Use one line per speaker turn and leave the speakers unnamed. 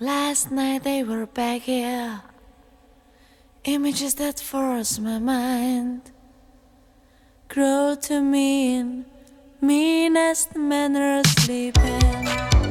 Last night they were back here. Images that force my mind grow to mean meanest manner sleeping.